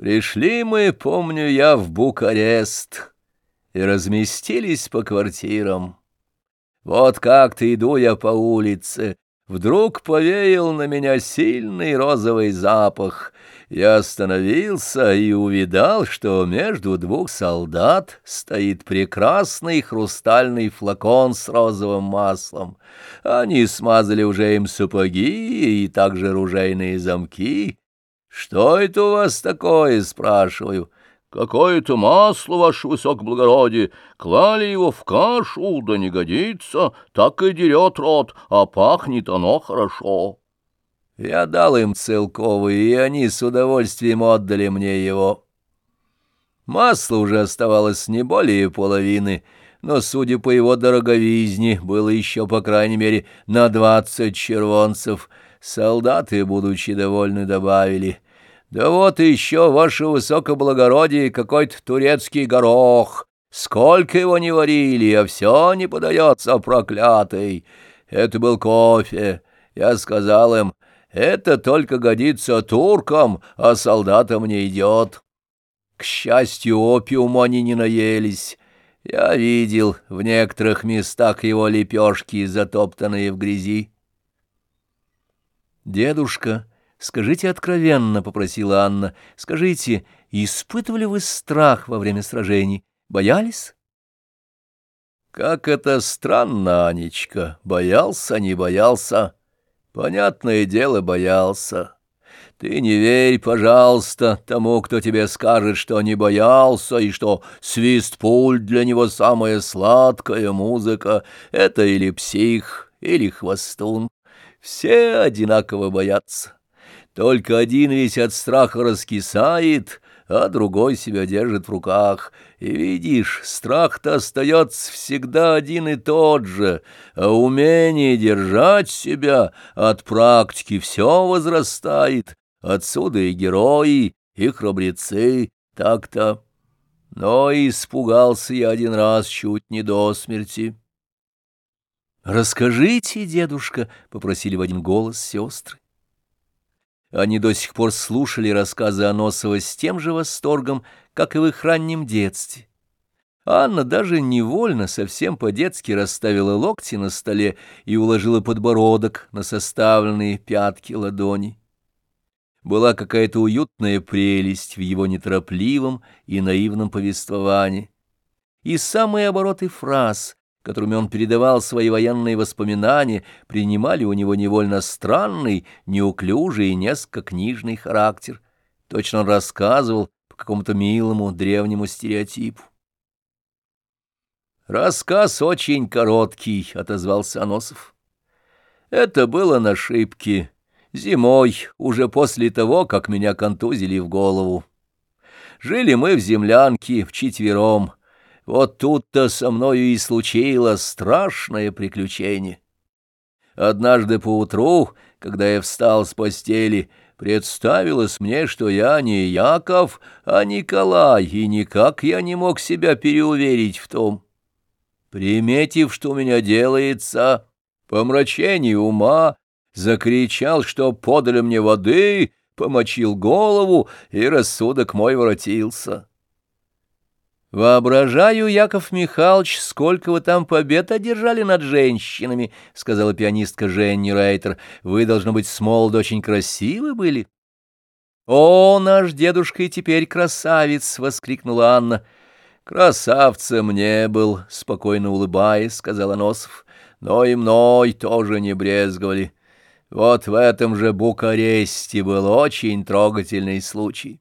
Пришли мы, помню я, в Букарест и разместились по квартирам. Вот как-то иду я по улице, вдруг повеял на меня сильный розовый запах. Я остановился и увидал, что между двух солдат стоит прекрасный хрустальный флакон с розовым маслом. Они смазали уже им сапоги и также ружейные замки. «Что это у вас такое?» — спрашиваю. «Какое-то масло, ваше высокоблагородие, клали его в кашу, да не годится, так и дерет рот, а пахнет оно хорошо». Я дал им целковый, и они с удовольствием отдали мне его. Масло уже оставалось не более половины, но, судя по его дороговизне, было еще, по крайней мере, на двадцать червонцев — Солдаты, будучи довольны, добавили, «Да вот еще, ваше высокоблагородие, какой-то турецкий горох. Сколько его не варили, а все не подается, проклятый. Это был кофе. Я сказал им, это только годится туркам, а солдатам не идет». К счастью, опиуму они не наелись. Я видел в некоторых местах его лепешки, затоптанные в грязи. «Дедушка, скажите откровенно», — попросила Анна, — «скажите, испытывали вы страх во время сражений? Боялись?» «Как это странно, Анечка! Боялся, не боялся. Понятное дело, боялся. Ты не верь, пожалуйста, тому, кто тебе скажет, что не боялся, и что свист пуль для него самая сладкая музыка. Это или псих, или хвостун. Все одинаково боятся. Только один весь от страха раскисает, а другой себя держит в руках. И видишь, страх-то остается всегда один и тот же, а умение держать себя от практики все возрастает. Отсюда и герои, и храбрецы, так-то. Но испугался я один раз чуть не до смерти. «Расскажите, дедушка», — попросили в один голос сестры. Они до сих пор слушали рассказы Аносова с тем же восторгом, как и в их раннем детстве. Анна даже невольно, совсем по-детски расставила локти на столе и уложила подбородок на составленные пятки ладони. Была какая-то уютная прелесть в его неторопливом и наивном повествовании. И самые обороты фраз — которыми он передавал свои военные воспоминания, принимали у него невольно странный, неуклюжий и несколько книжный характер. Точно он рассказывал по какому-то милому древнему стереотипу. «Рассказ очень короткий», — отозвался Аносов. «Это было на шибке, зимой, уже после того, как меня контузили в голову. Жили мы в землянке вчетвером». Вот тут-то со мною и случилось страшное приключение. Однажды поутру, когда я встал с постели, представилось мне, что я не Яков, а Николай, и никак я не мог себя переуверить в том. Приметив, что у меня делается, помрачение ума, закричал, что подали мне воды, помочил голову, и рассудок мой воротился. «Воображаю, Яков Михайлович, сколько вы там побед одержали над женщинами», — сказала пианистка Женни Рейтер. «Вы, должно быть, с молоду очень красивы были». «О, наш дедушка и теперь красавец!» — воскликнула Анна. «Красавцем не был», — спокойно улыбаясь, — сказал Носов. «Но и мной тоже не брезговали. Вот в этом же Букаресте был очень трогательный случай».